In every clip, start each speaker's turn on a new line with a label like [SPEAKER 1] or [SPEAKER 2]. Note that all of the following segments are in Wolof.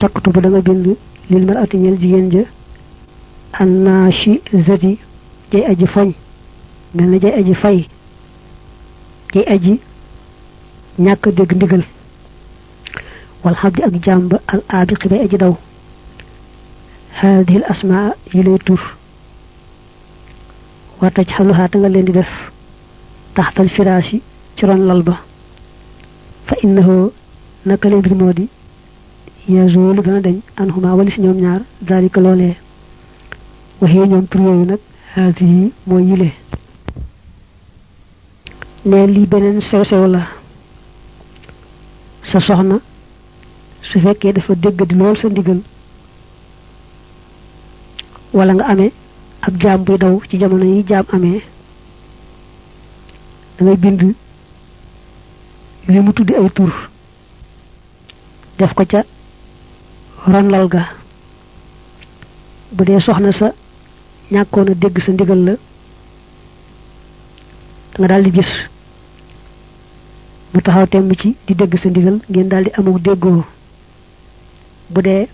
[SPEAKER 1] takkutu bu da nga bind lil mar ati ñel jigéen ja annashi zati jay aji foñ mel na jay aji fay jay aji ñàkk dégg ndigal wal xabdi ak jàmb al aabiqi bay aji daw haadihi al asmaa yi lay tur wa tajxaluhaa ta nga leen di def taxtal firaasi ci ron lal ba fa innahu naka lay mbir moo di yazoolu dana dañ an xuma walis ñoom ñaar daalika loolee waxee ñoom tur yooyu nag xaati yi mooy yile ne lii beneen sew-sew la sa soxna su fekkee dafa dégg di lool sa ndigal wala nga amee ab jaam buy daw ci jamono yi jaam amee da ngay bind li mu tuddi ay tur def ko ca ronlal ga bu dee soxna sa ñàkkoon a dégg sa ndigal la nga daal di gis mu taxaw temm ci di dégg sa ndigal ngeen daal di amuk déggoo bu dee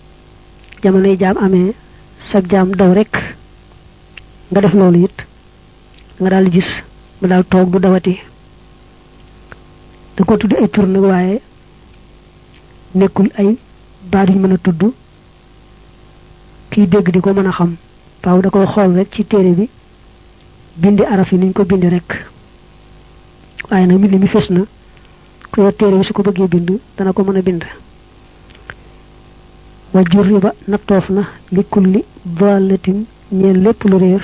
[SPEAKER 1] jamonoy jaam amee sab jaam daw rek nga def loolu it nga daal di gis mu daal toog du dawati da ko tudde ay tur nag waaye nekkul ay baat yu mën a tudd kiy dégg di ko mën a xam faaw da koy xool rek ci téere bi bindi araf yi niñ ko bindi rek waaye nag mbind mi fës na ku yor téere bi su ko bëggee bind dana ko mën a bind wa jurriba nattoof na li kulli dalatin ñeel lépp lu réer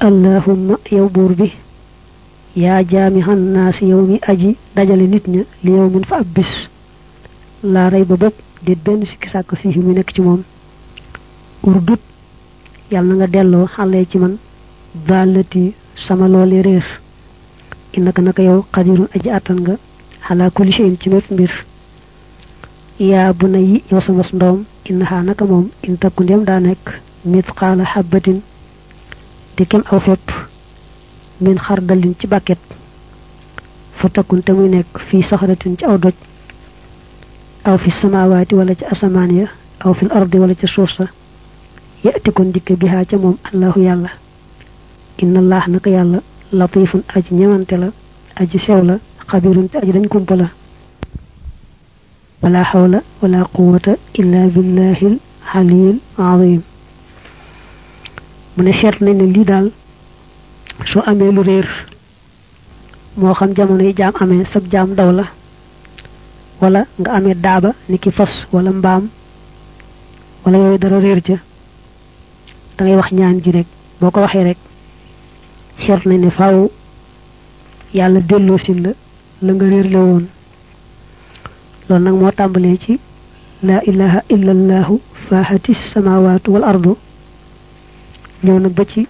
[SPEAKER 1] allahumma yow buur bi yaa jaami xan naa si yow mi aji dajale nit ña li yow min fa ab bis laa rey ba bopp déet benn sikki sàkk fii mu nekk ci moom urdut yàlla na nga delloo xale ci man daalati sama loole réer innaka naka yow xadirun aji àttan nga xalaa kulli shay'in ci mépp mbir yaa bu na yi yow sama ndoom innaha naka moom in takku ndem daa nekk mitqaala xabbatin di kem aw fepp min xardalin ci bàkket fa takkun te muy nekk fii saxaratin ci aw doj aw fi samawaati wala ci asamaan ya aw fil ardi wala ci suuf sa yati kon dikke bi haa ca moom allahu yàlla inna allah naka yàlla latifun aji ñewante la aji sew la xabirun te aji dañ kumpa la wala xawla wala quwata illa billahil aliyil azim mu ne seet nañ ne lii daal soo amee lu réer moo xam jamono yi jaam amee sab jaam daw la wala nga amee daaba ni ki fas wala mbaam wala yooyu dara réer ca da ngay wax ñaan ji rek boo ko waxee rek seet nañ ne faaw yàlla delloo sin la la nga réerle woon loolu nag moo tàmbalee ci laa ilaha illa allahu faaxati samawaatu wal ardu ñëw nag ba ci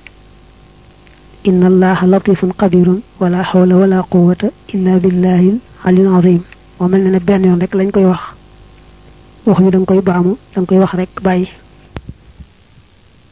[SPEAKER 1] inna allaha latifun xabirun wala xawla wala quwata illa billahi alil azim moo mel ne ne benn yoon rek lañ koy wax wax yu da nga koy baamu da nga koy wax rek bàyyi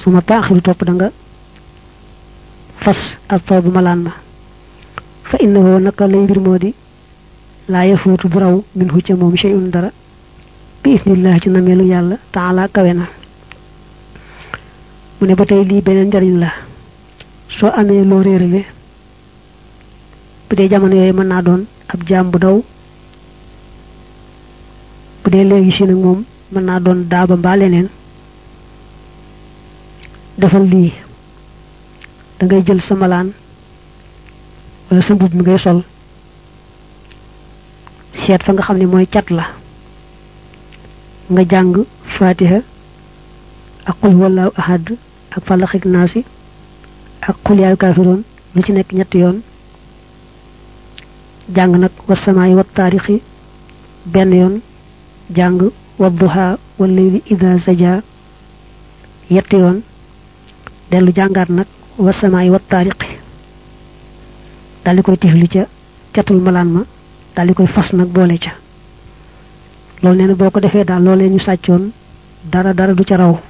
[SPEAKER 1] su ma taaxiru topp da nga fas ak taw bu malaan ma fa innahu naka lay mbir moo di laa yafuutu du raw min hu ca moom shay'un dara bi isnillah ci nameelu yàlla taala kawe na mu ne ba tey lii beneen njariñ la soo amee loo réerale bu dee jamono yooyu mën naa doon ab jaam bu daw bu dee léegi si nag moom mën naa doon daaba mbaa leneen defal lii da ngay jël sa malaan wala sa mbubb mi ngay sol seet fa nga xam ne mooy cat la nga jàng fatiha ak qul wallahu ahad ak fàllax ak naasi ak xul yaay kaafiroon lu ci nekk ñetti yoon jàng nag wa samaay wa taarixi benn yoon jàng wa duha wa leyli ida saja yetti yoon dellu jàngaat nag wa samaay wa taariqi daal di koy tifli ca catul malaan ma daal di koy fas nag boole ca loolu nee na boo ko defee daal loolee ñu sàccoon dara dara du ca raw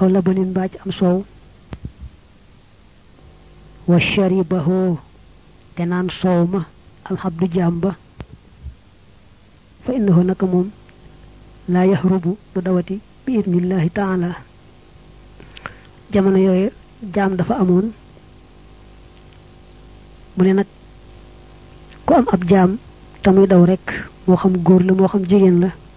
[SPEAKER 1] aw labanin mbaa ci am soow wa sharibahoo te naan soow ma alxabdu jaam ba fa innahu naka moom laa yaxrubu du dawati bi idnillahi taala jamono yooyu jaam dafa amoon mu ne nag ku am ab jaam te muy daw rekk moo xam góor la moo xam jigéen la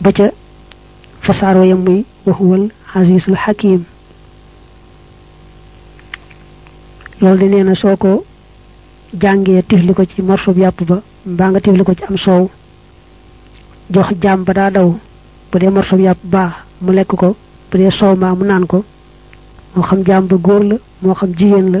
[SPEAKER 1] ba ca fa saar wa yam muy wa huwal azizul hakim loolu de nee na soo ko jàngee tifli ko ci morso bi yàpp ba mbaa nga tifli ko ci am soow jox jaam ba daa daw bu dee morso bi yàpp baax mu lekk ko bu dee soow maa mu naan ko moo xam jaam ba góor la moo xam jigéen la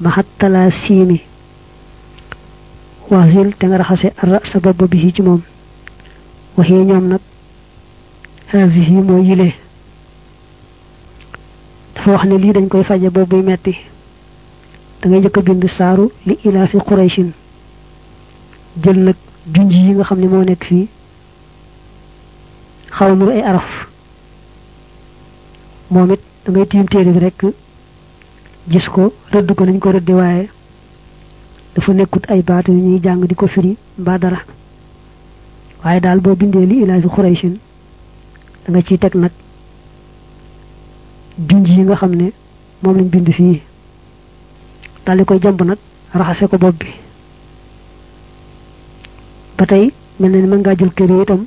[SPEAKER 1] maxat talaa siimi waxsil te nga raxase ara sa bopp bi ci moom waxee ñoom nag haasihi moo yile dafa wax ne lii dañ koy faje bopp buy metti da ngay njëkk a bind saaru li ilaa fi qurayshin jël nag junj yi nga xam ne moo nekk fii xaw a nuru ay araf moom it da ngay tiim téere bi rek gis ko rëdd ko nañ ko rëdde waaye dafa nekkut ay baat yu ñuy jàng di ko firi mbaa dara waaye daal boo bindee li ilaafi xuraysin da nga ciy teg nag junj yi nga xam ne moom lañ bind fii daal di koy jàmb nag raxase ko bopp bi ba tey mel na ni mën ngaa jël kër yi itam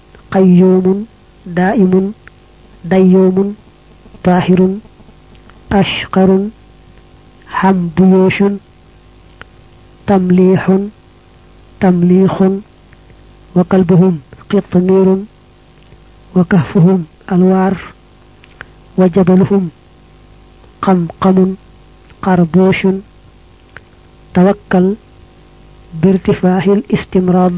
[SPEAKER 1] قيوم دائم ديوم طاهر أشقر حمبيوش تمليح تمليخ وقلبهم قطمير وكهفهم الوار وجبلهم قمقم قم قربوش توكل بارتفاع الاستمراض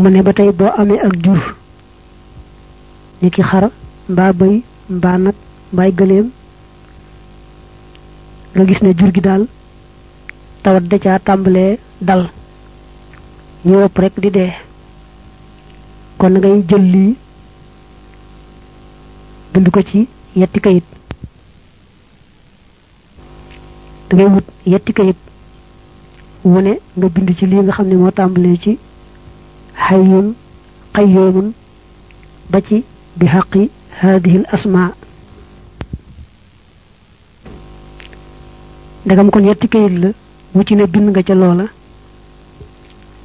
[SPEAKER 1] mu ne ba tey boo amee ak jur ni ki xar mbaa bëy mbaa nag mbaay gëléem nga gis ne jur gi daal tawat da caa tàmbalee dal ñu wopp rek di dee kon na ngay jël lii bind ko ci yetti kayit da ngay wut yetti kayit wu ne nga bind ci lii nga xam ne moo tàmbalee ci xayyun qayyoomun ba ci bi xaqi haadihi l asmaa ndegam kon yetti kayit la wu ci ne bind nga ca loola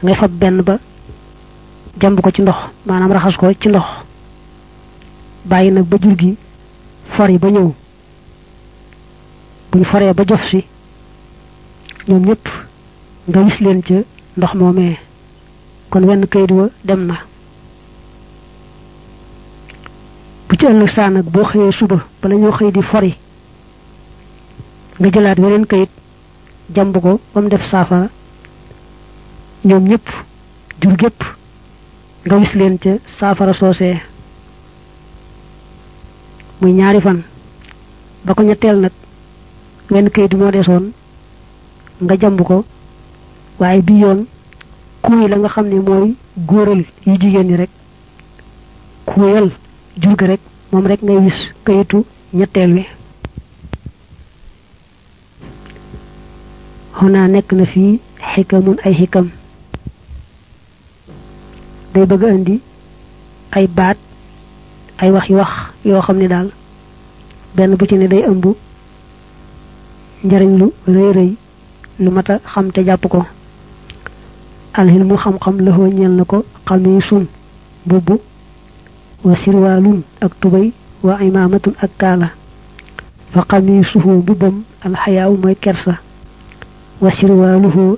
[SPEAKER 1] ngay fab benn ba jàmb ko ci ndox maanaam raxas ko ci ndox bàyyi nag ba jur gi for yi ba ñëw bu ñu foree ba jof si ñoom ñëpp nga wis leen ca ndox moomee kon wenn kayit wa dem na bu ci ëllëg saa nag boo xëyee suba bala ñoo xëy di fori nga jëlaat weneen kayit jàmb ko ba mu def saafara ñoom ñëpp jur gépp nga wis leen ca saafara soosee muy ñaari fan ba ko ñetteel nag wenn kayit moo desoon nga jàmb ko waaye bi yoon kuuy la nga xam ne mooy góoral yu jigéen ñi rek kuuyal jur gi rek moom rek ngay wis kayitu ñetteel wi xonaa nekk na fii xikamun ay xikam day bëgg a indi ay baat ay wax yu wax yoo xam ne daal benn bu ci ne day ëmb njariñ lu rëy rëy lu mat a xam te jàpp ko alxilmu xam-xam la xoo ñeel na ko xamiisun mbubb wa sirwaalun ak tubay wa imaamatun ak kaala fa xamiisuhu mbubbam alxayaawu mooy kersa wa sirwaaluhu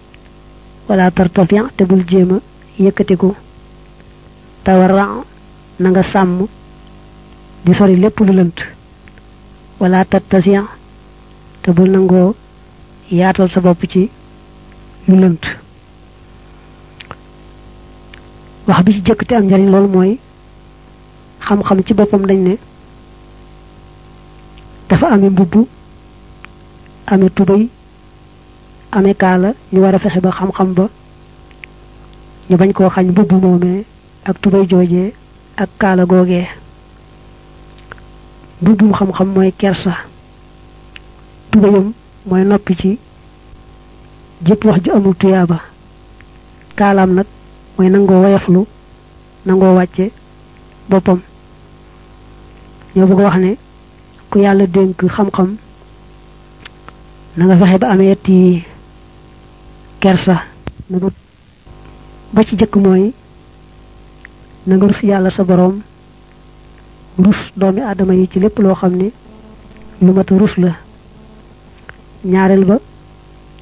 [SPEAKER 1] wala tartafian te bul jéem a yëkkatiku tawarran na nga sàmm di sori lépp lu lënt wala tattasian te bul nangoo yaatal sa bopp ci lu lënt wax bi ci jëkk te am njariñ loolu mooy xam-xam ci boppam dañ ne dafa ami mbubb ami tubéy amee kaala ñu war a fexe ba xam-xam ba ñu bañ koo xañ mbubb moomee ak tubay joojee ak kaala googee mbubbum xam-xam mooy kersa tubayam mooy noppi ci jëpp wax ju amul tuyaaba kaalaam nag mooy nangoo woyaflu nangoo wàcce boppam ñoo bëgg wax ne ku yàlla dénk xam-xam na nga fexe ba amee ti kersa na nga ba ci jëkk mooy na nga rus yàlla sa boroom rus doomi aadama yi ci lépp loo xam ne lu mat rus la ñaareel ba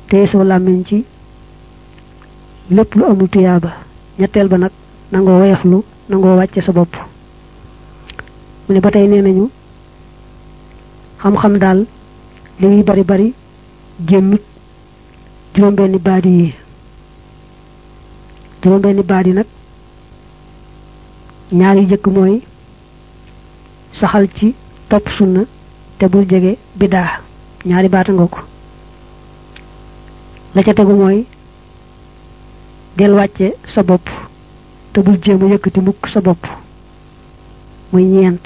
[SPEAKER 1] téye soo làmmiñ ci lépp lu amul tuyaaba ñetteel ba nag nangoo woyaflu nangoo wàcce sa bopp mu ne ba tey nee nañu xam-xam daal li muy bari bari génnut juróom-benni baat yi juróom-benni baat yi nag ñaar yu jëkk mooy saxal ci topp sunna te bul jege bidaa ñaari baata nga ko la ca tegu mooy del wàcce sa bopp te bul jéem a yëkkati mukk sa bopp muy ñeent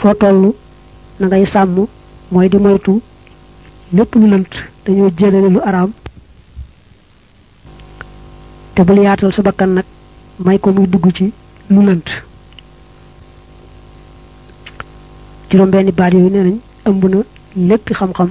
[SPEAKER 1] foo toll na ngay sàmm mooy di moytu lépp lu lënt dañoo jëlale lu araam te bul yaatal sa bakkan nag may ko muy dugg ci lu lënt juróom benn baat yooyu nee nañ ëmb na lépp xam-xam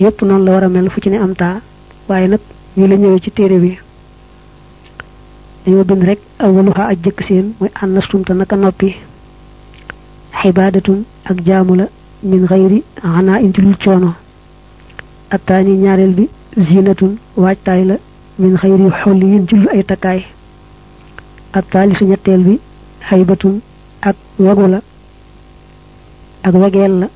[SPEAKER 1] yépp noonu la war a mel fu ci ne am taa waaye nag ñu la ñëwee ci téere bi dañoo bind rek awaluha ak jëkk seen mooy ànna sumta naka noppi xibaadatun ak jaamu la min xayri xanaa in ci lul coono attaani ñaareel bi zinatun waajtaay la min xayri xoll yin ci lu ay takkaay attaalisu ñetteel bi xaybatun ak wagu la ak wegeel la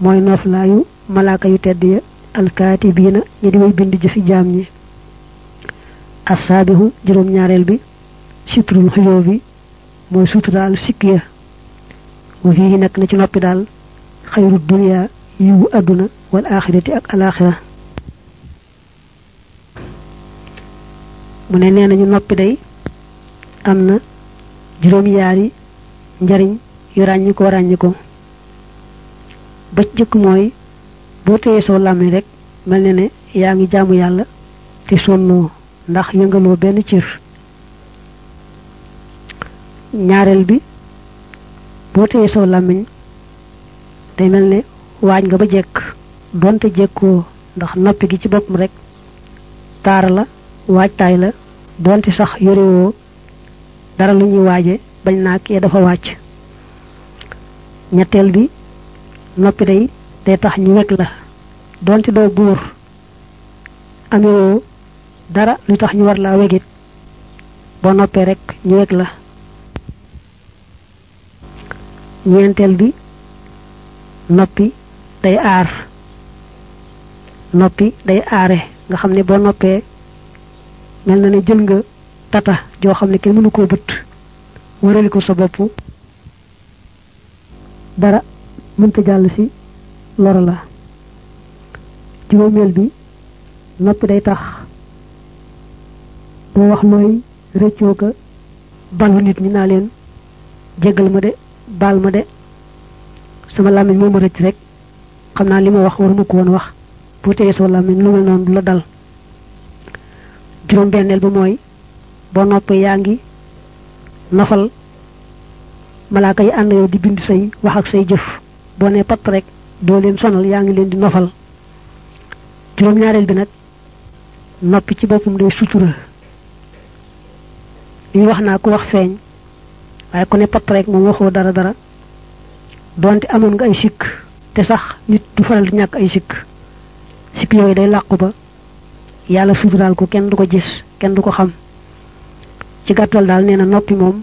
[SPEAKER 1] mooy nooflaayu malaaka yu tedd ya alkaatibiina ñi di way bind jëfi jaam ñi assaabihu juróom ñaareel bi sitrul xuyoo bi mooy suturaal sikk ya wa fii nekk na ci noppi daal xayru dunya yiwu àdduna wal axirati ak alaxira mu ne nee nañu noppi day am na juróom yaari njariñ yu ràññi ko ràññi ko ba jëkk mooy boo téyee soo làmmiñ rek mel ne ne yaa ngi jaamu yàlla te sonnoo ndax yëngaloo benn cër ñaareel bi boo téyee soo làmmiñ day mel ne waañ nga ba jekk donte jekkoo ndax noppi gi ci boppam rek taar la waajtaay la doonte sax yorewoo dara lu ñuy waaje bañ naa kee dafa wàcc ñetteel bi noppi day day tax ñu wekk la doonte doo buur amewoo dara lu tax ñu war laa wegit boo noppee rek ñu wekk la ñeenteel bi noppi day aar noppi day aare nga xam ne boo noppee mel na ne jël nga tata joo xam ne kenn mënu koo bët wërali ko sa bopp dara mënta jàll si loro la juróomeel bi noppi day tax boo wax looy rëccoo ka balu nit ñi naa leen jéggal ma de baal ma de sama làmmiñ moo ma rëcc rek xam naa li ma wax waruma ko woon wax boo téye sama làmmiñ lu mel noonu du la dal juróom benneel ba mooy boo noppee yaa ngi nafal malaaka yi ànd yow di bind say wax ak say jëf boo nee patt rek doo leen sonal yaa ngi leen di nofal juróom ñaareel bi nag noppi ci boppam day sutura li wax naa ku wax feeñ waaye ku ne patt rek moom waxoo dara dara donte amoon nga ay sikk te sax nit du faral di ñàkk ay sikk sikk yooyu day làqu ba yàlla suturaal ko kenn du ko gis kenn du ko xam ci gàttal daal nee na noppi moom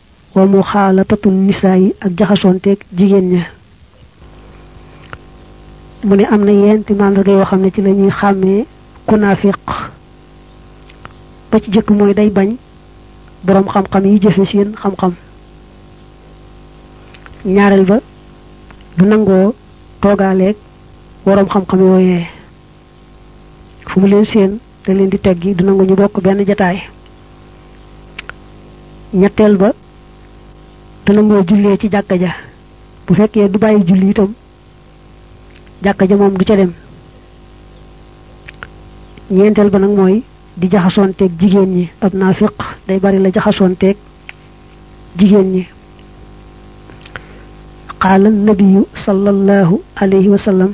[SPEAKER 1] wa mu xaalatatu nisaa yi ak jaxasoonteeg jigéen ña mu ne am na yenti màndarga yoo xam ne ci la ñuy xàmmee ku naafiq ba ci jëkk mooy day bañ boroom xam-xam yi jëfe seen xam-xam ñaareel ba du nangoo toogaaleeg boroom xam-xam yooyee fu mu leen seen da leen di teggi du nangu ñu bokk benn jataay ñetteel ba du nangoo jullee ci jàkka ja bu fekkee du bàyyi julli itam jàkka ja moom du ca dem ñeenteel ba nag mooy di jaxasoonteeg jigéen ñi ab naafiq day bari la jaxasoonteeg jigéen ñi qaala nabiyu sallallahu alayhi wa sallam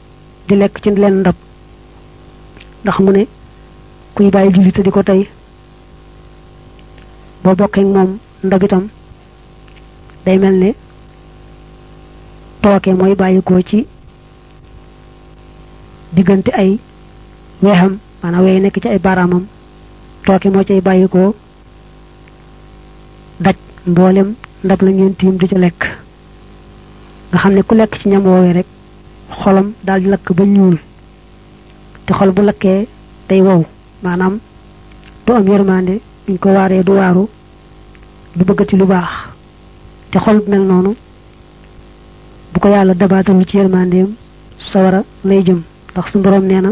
[SPEAKER 1] di lekk ci leen ndab ndax mu ne kuy bàyyi julli te di ko tey boo bokkee moom ndab itam day mel ne tooke mooy bàyyi ko ci diggante ay weexam maanaam wey nekk ci ay baaraamam tooke moo cay bàyyi ko daj mboolem ndab la ngeen tiim di ca lekk nga xam ne ku lekk ci ñam woowee rek xolam daal di lakk ba ñuul te xol bu lakkee day wow maanaam du am yërmande buñ ko waaree du waaru du bëggati lu baax te xol bu mel noonu bu ko yàlla dabaatal ci yërmandeem sawara lay jëm ndax su borom nee na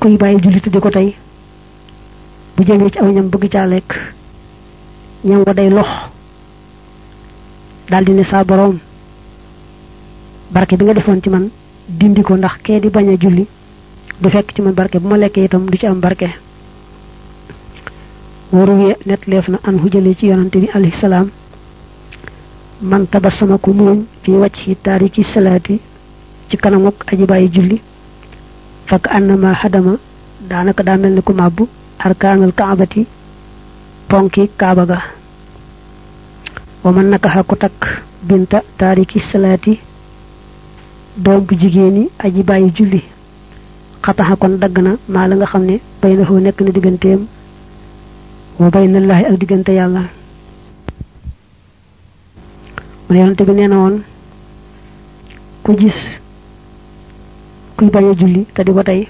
[SPEAKER 1] kuy bàyyi julli te di ko tey bu jëmee ci aw ñam bëgg caa lekk ñam wa day lox daldi ne saa boroom barke bi nga defoon ci man dindi ko ndax kee di bañ a julli du fekk ci man barke bu ma lekkee itam du ci am barke waruwee net leef na an hujale ci yonante bi alayhi salaam man tabassama ku muuñ fi wàcc yi taari ci salaati ci kanamuk aji bàyyi julli fakk annama hadama daanaka daa mel ni ku màbbu arkaanul kaabati ponki kaaba ga wa man nakaxa ku takk binta taariki salaati doom bu jigéen yi aji bàyyi julli xataxa kon dagg na maa la nga xam ne bay na foo nekk na digganteem wa bay na laahi ak diggante yàlla mu ne yonante bi nee na woon ku gis kuy bañ a julli te di ko tey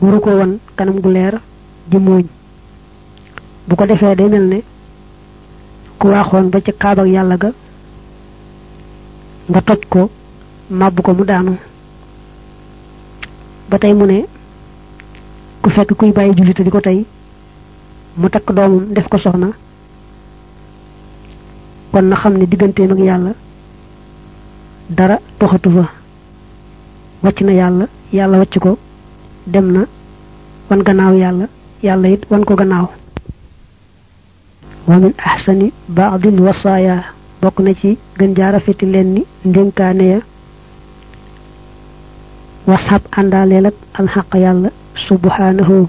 [SPEAKER 1] waru ko won kanam gu leer di muuñ bu ko defee day mel ne ku waaxoon ba ca kaab ak yàlla ga nga toj ko màbb ko mu daanu ba tey mu ne ku fekk kuy bàyyi julli te di ko tey mu takk doomam def ko soxna kon na xam ne digganteem ak yàlla dara doxatu fa wàcc na yàlla yàlla wàcc ko dem na wan gannaaw yàlla yàlla it wan ko gannaaw wa min ahsani baadil wasaaya bokk na ci gën jaara feti leen ni ndénkaane ya wasab àndaaleel ak alxaq yàlla subhanahu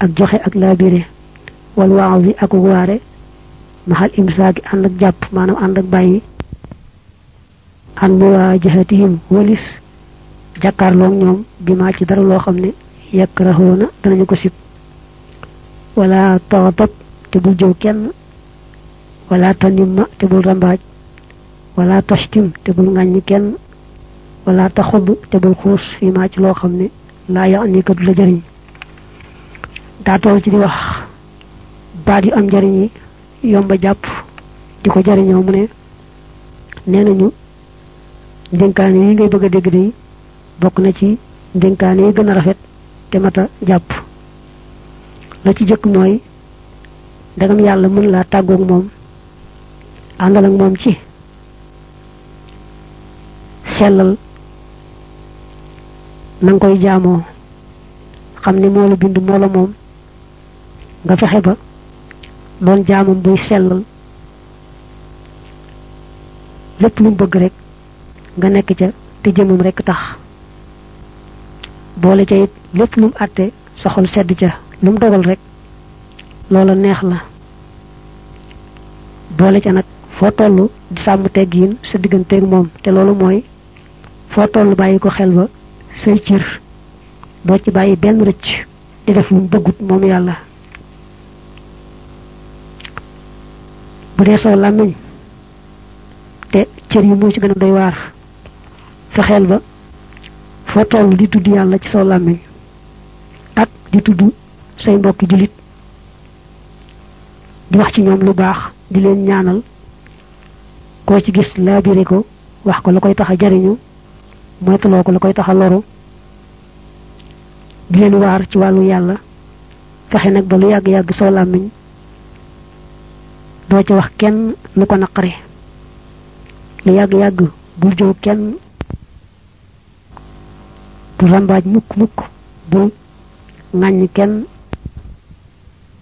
[SPEAKER 1] ak joxe ak laabire wal waaw bi ak waare maxal imsaaki ànd ak jàpp maanaam ànd ak bàyyi an muwaajahatihim walis jàkkaarloog ñoom bi maa ci dara loo xam ne yàkk raxoona danañu ko sib wala taxatab te bul jëw kenn wala tanimma te bul rambaaj wala tashtim te bul ŋàññ kenn wala taxub te bul xuus fi maa ci loo xam ne laa ya ni ko du la jëriñ daa toll ci di wax baat yu am njariñ yi yomba jàpp di ko jariñoo mu ne nee nañu ndénkaane yi ngay bëgg a dégg day bokk na ci ndénkaane yi gën a rafet te mat a jàpp la ci jëkk mooy ndegam yàlla mën laa tàggoog moom àndal ak moom ci sellal na nga koy jaamoo xam ni moo la bind moo la moom nga fexe ba doon jaamam buy sellal lépp lu mu bëgg rek nga nekk ca te jëmam rek tax boole ca it lépp lu mu àtte soxol sedd ca lu mu dogal rek loola neex la boole ca nag foo toll di sàmm teggiin sa digganteeg moom te loolu mooy foo toll bàyyi ko xel ba say cër doo ci bàyyi benn rëcc di def lu mu bëggut moom yàlla bu dee soo làmmiñ te cër yi moo ci gën a doy waar fexeel ba foo toll di tudd yàlla ci soo làmmiñ ak di tudd say mbokki jullit di wax ci ñoom lu baax di leen ñaanal koo ci gis laabire ko wax ko la koy tax a jariñu moytuloo ko la koy tax a loru di leen waar ci wàllu yàlla fexe nag ba lu yàgg-yàgg soo làmmiñ doo ci wax kenn lu ko naqari lu yàgg-yàgg bul jëw kenn bu rambaaj mukk mukk bu ŋàññ kenn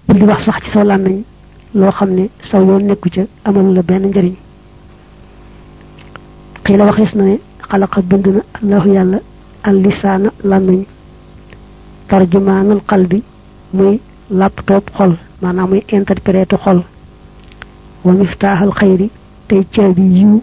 [SPEAKER 1] bul di wax sax ci saw làmmiñ loo xam ne saw yoon nekku ca amalu la benn njëriñ xii la waxees na ne xalaqa bind na allahu yàlla al lisaana làmmiñ tarjumaanal qalbi muy laptop xol maanaam muy interpréter xol wa miftaaxal xayri tey caabi yiw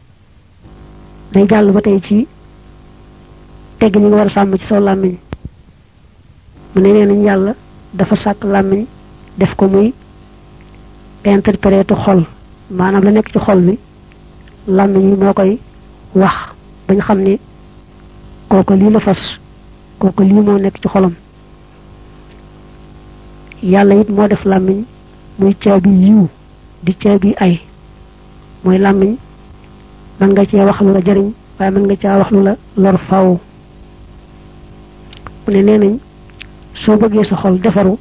[SPEAKER 1] day jàll ba tey ci tegg ni nga war a sàmm ci saw làmmiñ mu ne nee nañ yàlla dafa sàkk làmmiñ def ko muy interpréter xol maanaam la nekk ci xol bi làmmiñ yi moo koy wax ba ñu xam ni kooku lii la fas kooku lii moo nekk ci xolam yàlla it moo def làmmiñ muy caabi yiw di caabi ay mooy làmmiñ mën nga cee wax lu la jariñ waaye mën nga caa wax lu la lor faw mu ne nee nañ soo bëggee sa xol defaru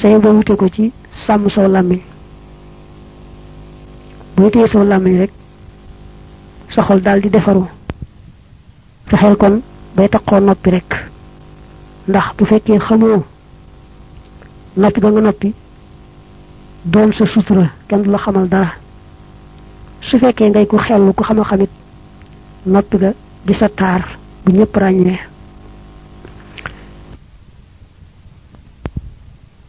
[SPEAKER 1] say boo wute ko ci sàmm saw làmmiñ boo téye saw làmmiñ rek sa xol daal di defaru fexeel kon bay taxoo noppi rek ndax bu fekkee xamoo noppi ba nga noppi doon sa sutura kenn du la xamal dara su fekkee ngay ku xellu ku xama xamit noppi ga di sa taar bu ñëpp ràññee